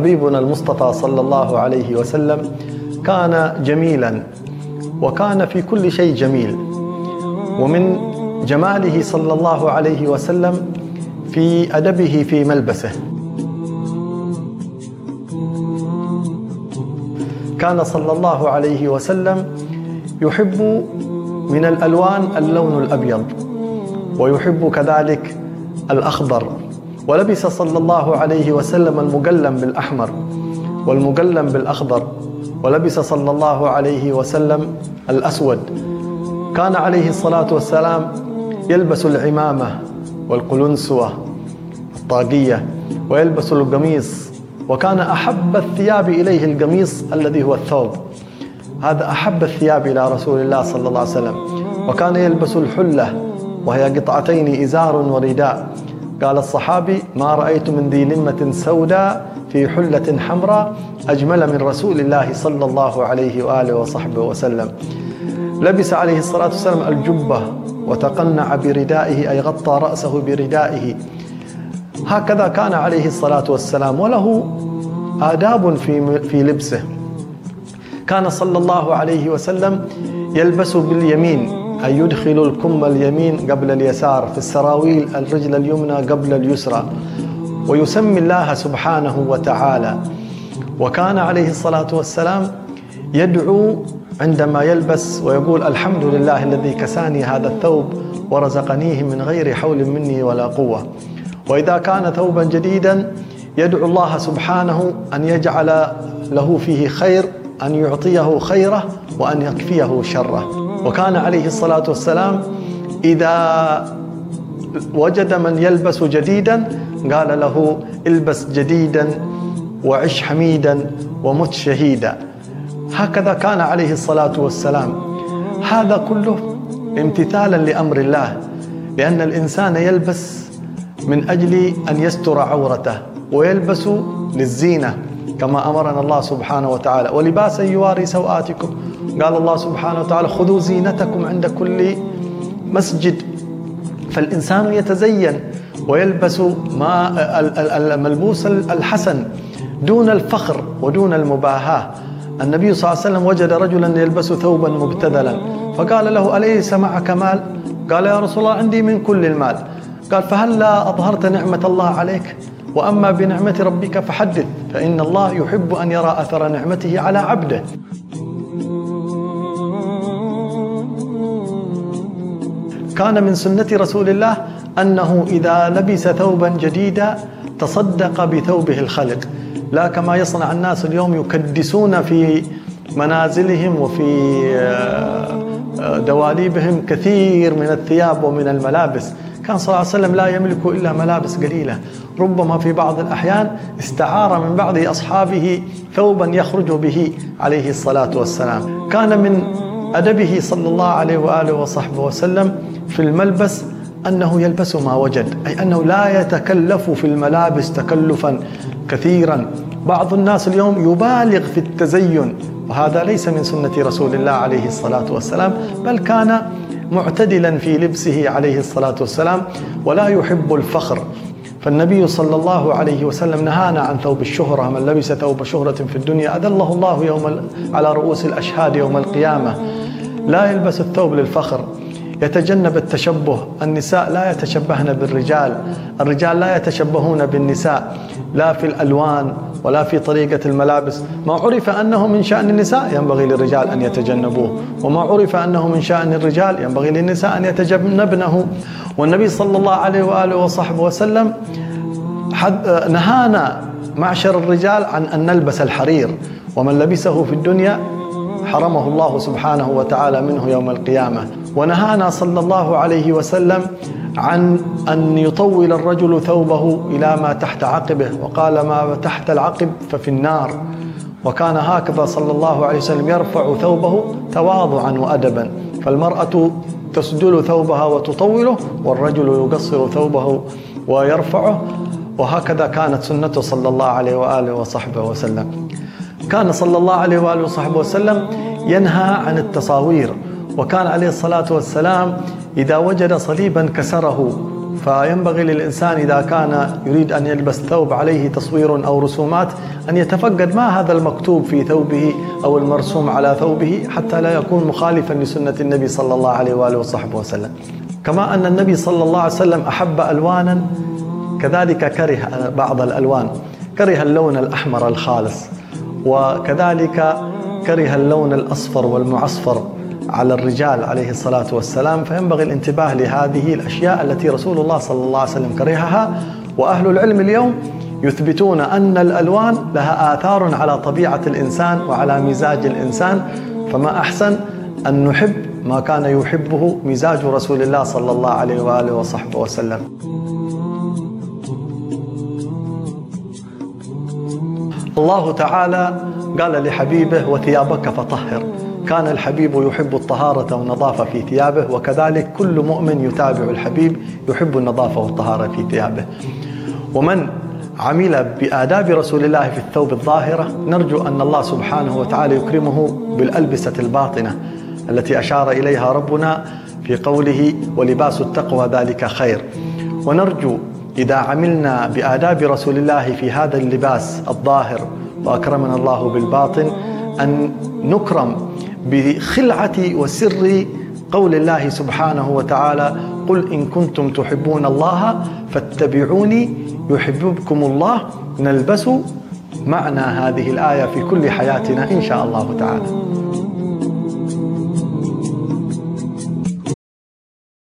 حبيبنا المصطفى صلى الله عليه وسلم كان جميلا وكان في كل شيء جميل. ومن جماله صلى الله عليه وسلم في أدبه في ملبسه. كان صلى الله عليه وسلم يحب من الألوان اللون الأبيض ويحب كذلك الأخضر. ولبس صلى الله عليه وسلم المقلم بالأحمر والمقلم بالأخضر ولبس صلى الله عليه وسلم الأسود. كان عليه الصلاة والسلام يلبس العمامة والقلنسوة الطاقية ويلبس القميص وكان أحب الثياب إليه القميص الذي هو الثوب. هذا أحب الثياب إلى رسول الله صلى الله عليه وسلم. وكان يلبس الحلة وهي قطعتين إزار ورداء. قال الصحابي ما رأيت من ذي لمه سوداء في حلة حمراء أجمل من رسول الله صلى الله عليه وآله وصحبه وسلم. لبس عليه الصلاة والسلام الجبة وتقنع بردائه أي غطى رأسه بردائه. هكذا كان عليه الصلاة والسلام وله آداب في في لبسه. كان صلى الله عليه وسلم يلبس باليمين. أي يدخل الكم اليمين قبل اليسار في السراويل الرجل اليمنى قبل اليسرى. ويسمي الله سبحانه وتعالى. وكان عليه الصلاة والسلام يدعو عندما يلبس ويقول الحمد لله الذي كساني هذا الثوب ورزقنيه من غير حول مني ولا قوة. وإذا كان ثوبا جديدا يدعو الله سبحانه أن يجعل له فيه خير أن يعطيه خيره وأن يكفيه شره. وكان عليه الصلاة والسلام إذا وجد من يلبس جديدا قال له البس جديدا وعش حميدا ومت شهيدا. هكذا كان عليه الصلاة والسلام. هذا كله امتثالا لأمر الله لأن الإنسان يلبس من أجل أن يستر عورته ويلبس للزينة. كما أمرنا الله سبحانه وتعالى. ولباسا يواري سوآتكم. قال الله سبحانه وتعالى خذوا زينتكم عند كل مسجد. فالإنسان يتزين ويلبس ما الملبوس الحسن دون الفخر ودون المباهاة. النبي صلى الله عليه وسلم وجد رجلا يلبس ثوبا مبتذلا. فقال له أليس معك مال؟ قال يا رسول الله عندي من كل المال. قال فهلا أظهرت نعمة الله عليك؟ وأما بنعمة ربك فحدث فإن الله يحب أن يرى أثر نعمته على عبده. كان من سنة رسول الله أنه إذا لبس ثوبا جديدا تصدق بثوبه الخلق. لا كما يصنع الناس اليوم يكدسون في منازلهم وفي دواليبهم كثير من الثياب ومن الملابس. كان صلى الله عليه وسلم لا يملك إلا ملابس قليلة. ربما في بعض الأحيان استعار من بعض أصحابه ثوبا يخرج به عليه الصلاة والسلام. كان من أدبه صلى الله عليه وآله وصحبه وسلم في الملبس أنه يلبس ما وجد أي أنه لا يتكلف في الملابس تكلفا كثيرا. بعض الناس اليوم يبالغ في التزين وهذا ليس من سنة رسول الله عليه الصلاة والسلام بل كان معتدلا في لبسه عليه الصلاة والسلام ولا يحب الفخر. فالنبي صلى الله عليه وسلم نهانا عن ثوب الشهرة من لبس ثوب شهرة في الدنيا أذله الله يوم على رؤوس الأشهاد يوم القيامة. لا يلبس الثوب للفخر. يتجنب التشبه. النساء لا يتشبهن بالرجال. الرجال لا يتشبهون بالنساء. لا في الألوان ولا في طريقة الملابس. ما عرف أنه من شأن النساء ينبغي للرجال أن يتجنبوه وما عرف أنه من شأن الرجال ينبغي للنساء أن يتجنبنه والنبي صلى الله عليه وآله وصحبه وسلم نهانا معشر الرجال عن أن نلبس الحرير ومن لبسه في الدنيا حرمه الله سبحانه وتعالى منه يوم القيامة. ونهانا صلى الله عليه وسلم عن أن يطول الرجل ثوبه إلى ما تحت عقبه. وقال ما تحت العقب ففي النار. وكان هكذا صلى الله عليه وسلم يرفع ثوبه تواضعا وأدبا. فالمرأة تسدل ثوبها وتطوله والرجل يقصر ثوبه ويرفعه. وهكذا كانت سنته صلى الله عليه وآله وصحبه وسلم. كان صلى الله عليه وآله وصحبه وسلم ينهى عن التصاوير. وكان عليه الصلاة والسلام إذا وجد صليبا كسره. فينبغي للإنسان إذا كان يريد أن يلبس ثوب عليه تصوير أو رسومات أن يتفقد ما هذا المكتوب في ثوبه أو المرسوم على ثوبه حتى لا يكون مخالفا لسنة النبي صلى الله عليه وآله وصحبه وسلم. كما أن النبي صلى الله عليه وسلم أحب ألوانا كذلك كره بعض الألوان. كره اللون الأحمر الخالص وكذلك كره اللون الأصفر والمعصفر. على الرجال عليه الصلاة والسلام فينبغي الانتباه لهذه الأشياء التي رسول الله صلى الله عليه وسلم كرهها. وأهل العلم اليوم يثبتون أن الألوان لها آثار على طبيعة الإنسان وعلى مزاج الإنسان. فما أحسن أن نحب ما كان يحبه مزاج رسول الله صلى الله عليه وآله وصحبه وسلم. الله تعالى قال لحبيبه وثيابك فطهر. كان الحبيب يحب الطهارة والنظافة في ثيابه وكذلك كل مؤمن يتابع الحبيب يحب النظافة والطهارة في ثيابه. ومن عمل بآداب رسول الله في الثوب الظاهرة نرجو أن الله سبحانه وتعالى يكرمه بالألبسة الباطنة التي أشار إليها ربنا في قوله ولباس التقوى ذلك خير ونرجو إذا عملنا بآداب رسول الله في هذا اللباس الظاهر وأكرمنا الله بالباطن أن نكرم بخلعة وسر قول الله سبحانه وتعالى قل إن كنتم تحبون الله فاتبعوني يحببكم الله. نلبس معنى هذه الآية في كل حياتنا إن شاء الله تعالى.